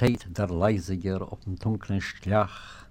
steht der Leisiger auf dem dunklen Schlach,